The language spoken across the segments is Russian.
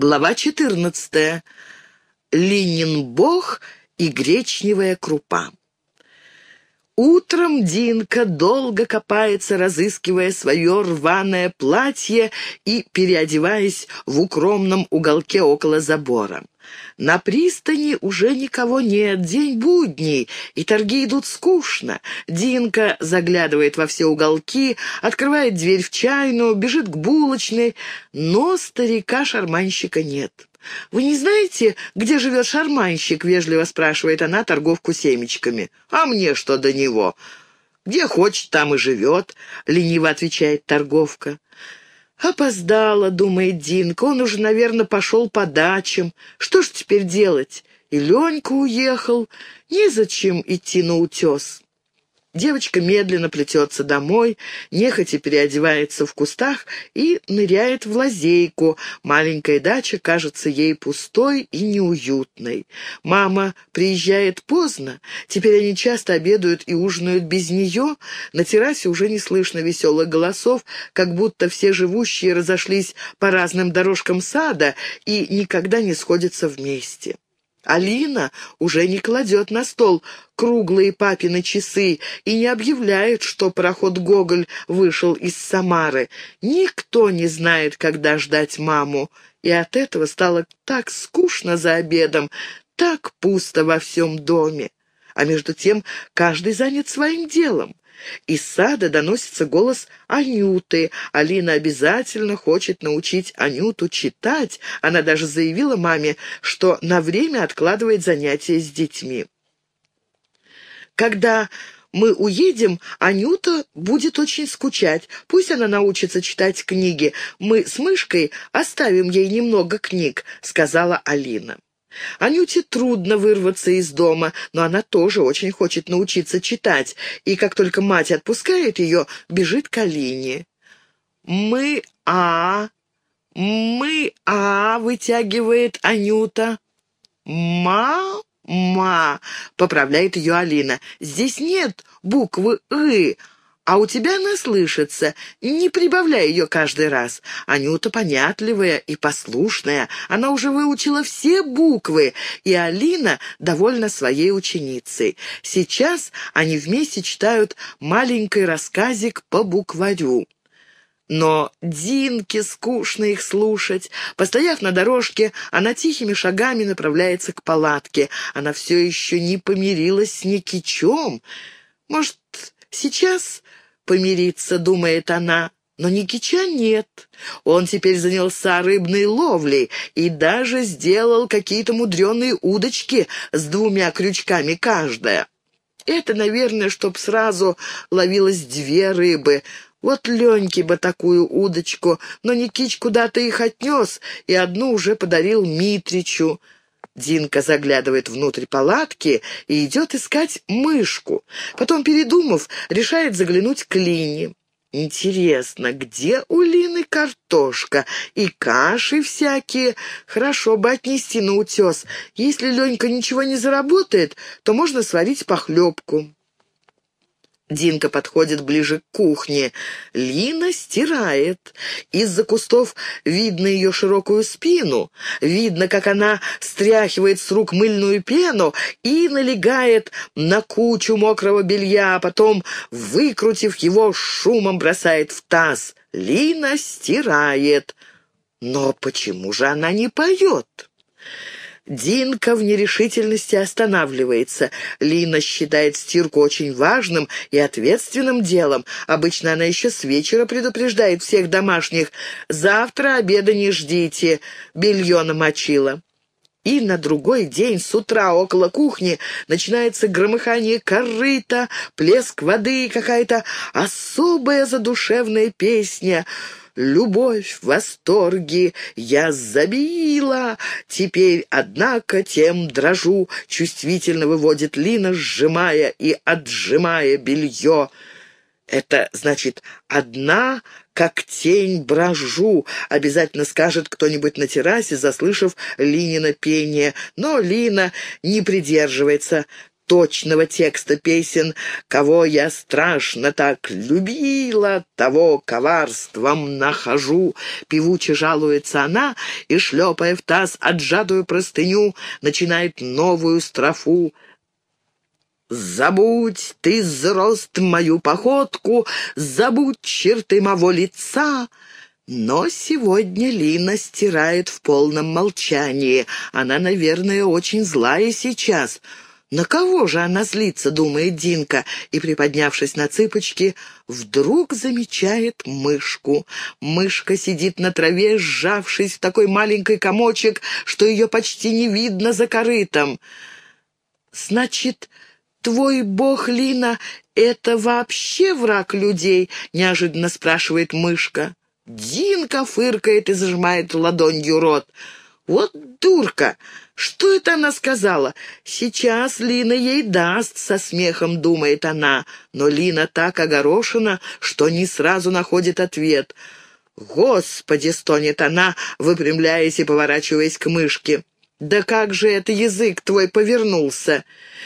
Глава 14. Ленин бог и гречневая крупа. Утром Динка долго копается, разыскивая свое рваное платье и переодеваясь в укромном уголке около забора. На пристани уже никого нет, день будний, и торги идут скучно. Динка заглядывает во все уголки, открывает дверь в чайную, бежит к булочной, но старика-шарманщика нет. «Вы не знаете, где живет шарманщик?» — вежливо спрашивает она торговку семечками. «А мне что до него?» «Где хочет, там и живет», — лениво отвечает торговка. «Опоздала», — думает Динка, — «он уже, наверное, пошел по дачам. Что ж теперь делать?» И Ленька уехал. Незачем идти на утес. Девочка медленно плетется домой, нехотя переодевается в кустах и ныряет в лазейку. Маленькая дача кажется ей пустой и неуютной. Мама приезжает поздно. Теперь они часто обедают и ужинают без нее. На террасе уже не слышно веселых голосов, как будто все живущие разошлись по разным дорожкам сада и никогда не сходятся вместе. Алина уже не кладет на стол круглые папины часы и не объявляет, что пароход «Гоголь» вышел из Самары. Никто не знает, когда ждать маму, и от этого стало так скучно за обедом, так пусто во всем доме. А между тем каждый занят своим делом. Из сада доносится голос Анюты. Алина обязательно хочет научить Анюту читать. Она даже заявила маме, что на время откладывает занятия с детьми. Когда мы уедем, Анюта будет очень скучать. Пусть она научится читать книги. Мы с мышкой оставим ей немного книг», — сказала Алина. Анюте трудно вырваться из дома, но она тоже очень хочет научиться читать, и как только мать отпускает ее, бежит к Алине. «Мы а, мы а», — вытягивает Анюта. «Ма, ма», — поправляет ее Алина. «Здесь нет буквы «ы», а у тебя она слышится. Не прибавляй ее каждый раз. Анюта понятливая и послушная. Она уже выучила все буквы, и Алина довольна своей ученицей. Сейчас они вместе читают маленький рассказик по букварю. Но Динке скучно их слушать. Постояв на дорожке, она тихими шагами направляется к палатке. Она все еще не помирилась с Никичом. Может, сейчас помириться, думает она. Но Никича нет. Он теперь занялся рыбной ловлей и даже сделал какие-то мудреные удочки с двумя крючками каждая. Это, наверное, чтоб сразу ловилось две рыбы. Вот Леньке бы такую удочку, но Никич куда-то их отнес и одну уже подарил Митричу. Динка заглядывает внутрь палатки и идет искать мышку. Потом, передумав, решает заглянуть к Лине. Интересно, где у Лины картошка и каши всякие? Хорошо бы отнести на утес. Если Ленька ничего не заработает, то можно сварить похлебку. Динка подходит ближе к кухне. Лина стирает. Из-за кустов видно ее широкую спину. Видно, как она стряхивает с рук мыльную пену и налегает на кучу мокрого белья, а потом, выкрутив его, шумом бросает в таз. Лина стирает. Но почему же она не поет? Динка в нерешительности останавливается. Лина считает стирку очень важным и ответственным делом. Обычно она еще с вечера предупреждает всех домашних. «Завтра обеда не ждите, белье намочила». И на другой день с утра около кухни начинается громыхание корыта, плеск воды и какая-то особая задушевная песня — любовь, восторги я забила. Теперь, однако, тем дрожу, чувствительно выводит Лина, сжимая и отжимая белье. Это значит «одна, как тень брожу», обязательно скажет кто-нибудь на террасе, заслышав Линина пение. Но Лина не придерживается точного текста песен «Кого я страшно так любила, того коварством нахожу». Певуче жалуется она и, шлепая в таз отжатую простыню, начинает новую строфу. «Забудь ты взрост мою походку, забудь черты моего лица». Но сегодня Лина стирает в полном молчании. Она, наверное, очень злая сейчас. На кого же она злится, думает Динка, и, приподнявшись на цыпочки, вдруг замечает мышку. Мышка сидит на траве, сжавшись в такой маленький комочек, что ее почти не видно за корытом. «Значит, твой бог, Лина, это вообще враг людей?» — неожиданно спрашивает мышка. Динка фыркает и зажимает ладонью рот. «Вот дурка! Что это она сказала? Сейчас Лина ей даст, со смехом думает она. Но Лина так огорошена, что не сразу находит ответ. «Господи!» — стонет она, выпрямляясь и поворачиваясь к мышке. «Да как же это язык твой повернулся?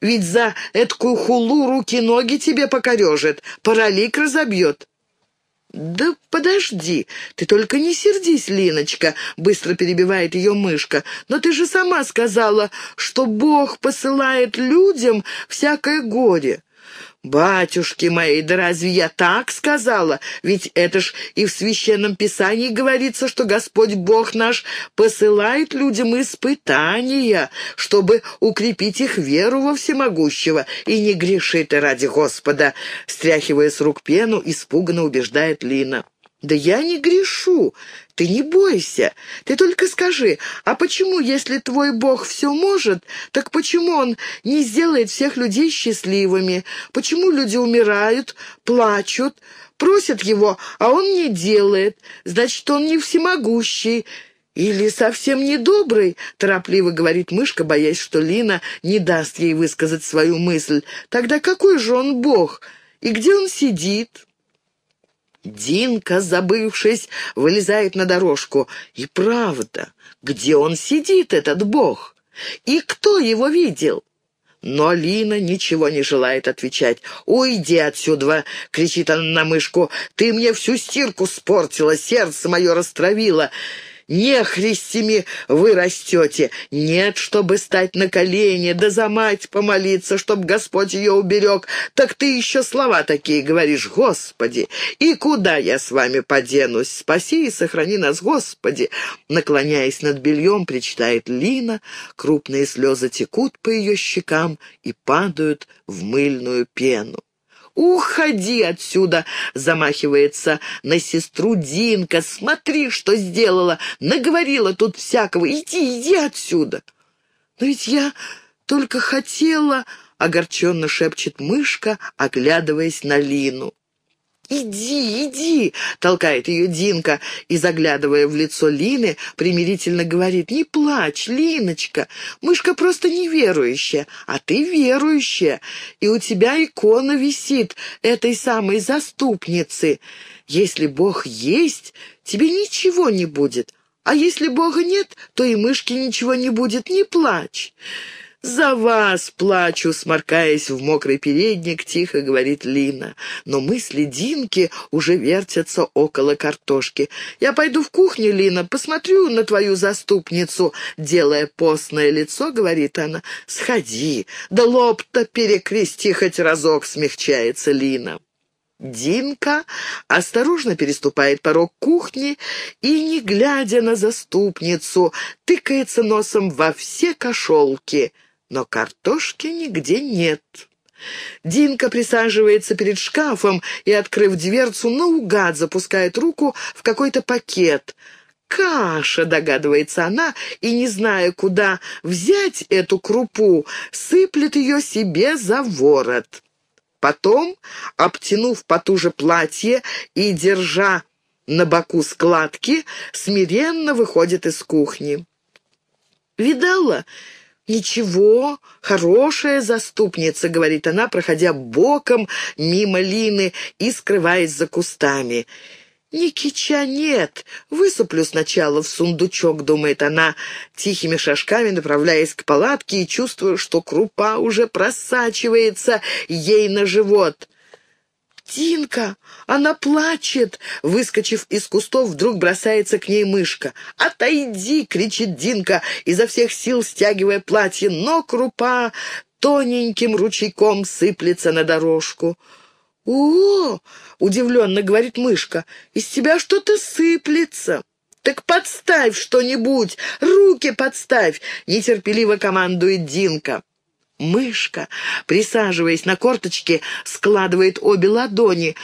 Ведь за эткую хулу руки-ноги тебе покорежит, паралик разобьет». «Да подожди, ты только не сердись, Линочка», — быстро перебивает ее мышка. «Но ты же сама сказала, что Бог посылает людям всякое горе». «Батюшки мои, да разве я так сказала? Ведь это ж и в Священном Писании говорится, что Господь Бог наш посылает людям испытания, чтобы укрепить их веру во всемогущего, и не грешит ради Господа», — стряхивая с рук пену, испуганно убеждает Лина. «Да я не грешу. Ты не бойся. Ты только скажи, а почему, если твой Бог все может, так почему Он не сделает всех людей счастливыми? Почему люди умирают, плачут, просят Его, а Он не делает? Значит, Он не всемогущий». «Или совсем недобрый?» — торопливо говорит мышка, боясь, что Лина не даст ей высказать свою мысль. «Тогда какой же он бог? И где он сидит?» Динка, забывшись, вылезает на дорожку. И правда, где он сидит, этот бог? И кто его видел? Но Лина ничего не желает отвечать. «Уйди отсюда!» — кричит она на мышку. «Ты мне всю стирку спортила, сердце мое растравила нехристями вы растете. Нет, чтобы стать на колени, да за мать помолиться, чтоб Господь ее уберег. Так ты еще слова такие говоришь, Господи, и куда я с вами поденусь? Спаси и сохрани нас, Господи!» Наклоняясь над бельем, причитает Лина, крупные слезы текут по ее щекам и падают в мыльную пену. «Уходи отсюда!» — замахивается на сестру Динка. «Смотри, что сделала! Наговорила тут всякого! Иди, иди отсюда!» «Но ведь я только хотела...» — огорченно шепчет мышка, оглядываясь на Лину. «Иди, иди!» — толкает ее Динка и, заглядывая в лицо Лины, примирительно говорит, «Не плачь, Линочка, мышка просто неверующая, а ты верующая, и у тебя икона висит этой самой заступницы. Если Бог есть, тебе ничего не будет, а если Бога нет, то и мышке ничего не будет, не плачь». «За вас плачу», — сморкаясь в мокрый передник, тихо говорит Лина. Но мысли Динки уже вертятся около картошки. «Я пойду в кухню, Лина, посмотрю на твою заступницу», — делая постное лицо, говорит она. «Сходи, да лоб-то перекрести хоть разок», — смягчается Лина. Динка осторожно переступает порог кухни и, не глядя на заступницу, тыкается носом во все кошелки — но картошки нигде нет. Динка присаживается перед шкафом и, открыв дверцу, наугад запускает руку в какой-то пакет. «Каша», — догадывается она, и, не зная, куда взять эту крупу, сыплет ее себе за ворот. Потом, обтянув потуже платье и держа на боку складки, смиренно выходит из кухни. «Видала?» «Ничего, хорошая заступница», — говорит она, проходя боком мимо Лины и скрываясь за кустами. Никича нет. Высыплю сначала в сундучок, думает она, тихими шажками направляясь к палатке и чувствуя, что крупа уже просачивается ей на живот. «Динка! Она плачет!» Выскочив из кустов, вдруг бросается к ней мышка. «Отойди!» — кричит Динка, изо всех сил стягивая платье, но крупа тоненьким ручейком сыплется на дорожку. «О!» — удивленно говорит мышка. «Из тебя что-то сыплется». «Так подставь что-нибудь! Руки подставь!» — нетерпеливо командует Динка. Мышка, присаживаясь на корточки, складывает обе ладони.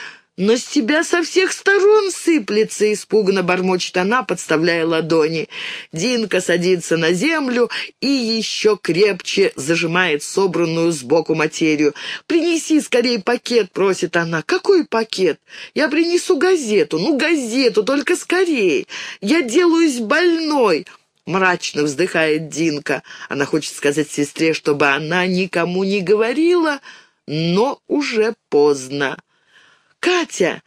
«Но с тебя со всех сторон сыплется!» — испуганно бормочет она, подставляя ладони. Динка садится на землю и еще крепче зажимает собранную сбоку материю. «Принеси скорее пакет!» — просит она. «Какой пакет? Я принесу газету. Ну, газету, только скорее! Я делаюсь больной!» Мрачно вздыхает Динка. Она хочет сказать сестре, чтобы она никому не говорила, но уже поздно. «Катя!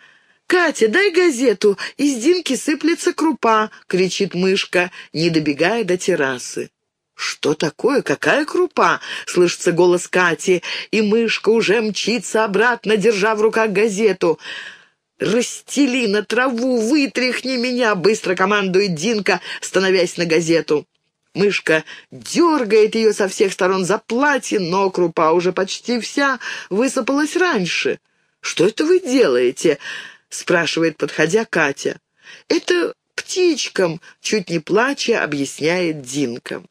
Катя, дай газету! Из Динки сыплется крупа!» — кричит мышка, не добегая до террасы. «Что такое? Какая крупа?» — слышится голос Кати, и мышка уже мчится обратно, держа в руках газету. «Расстели на траву, вытряхни меня!» — быстро командует Динка, становясь на газету. Мышка дергает ее со всех сторон за платье, но крупа уже почти вся высыпалась раньше. «Что это вы делаете?» — спрашивает, подходя Катя. «Это птичкам», — чуть не плача, объясняет Динка.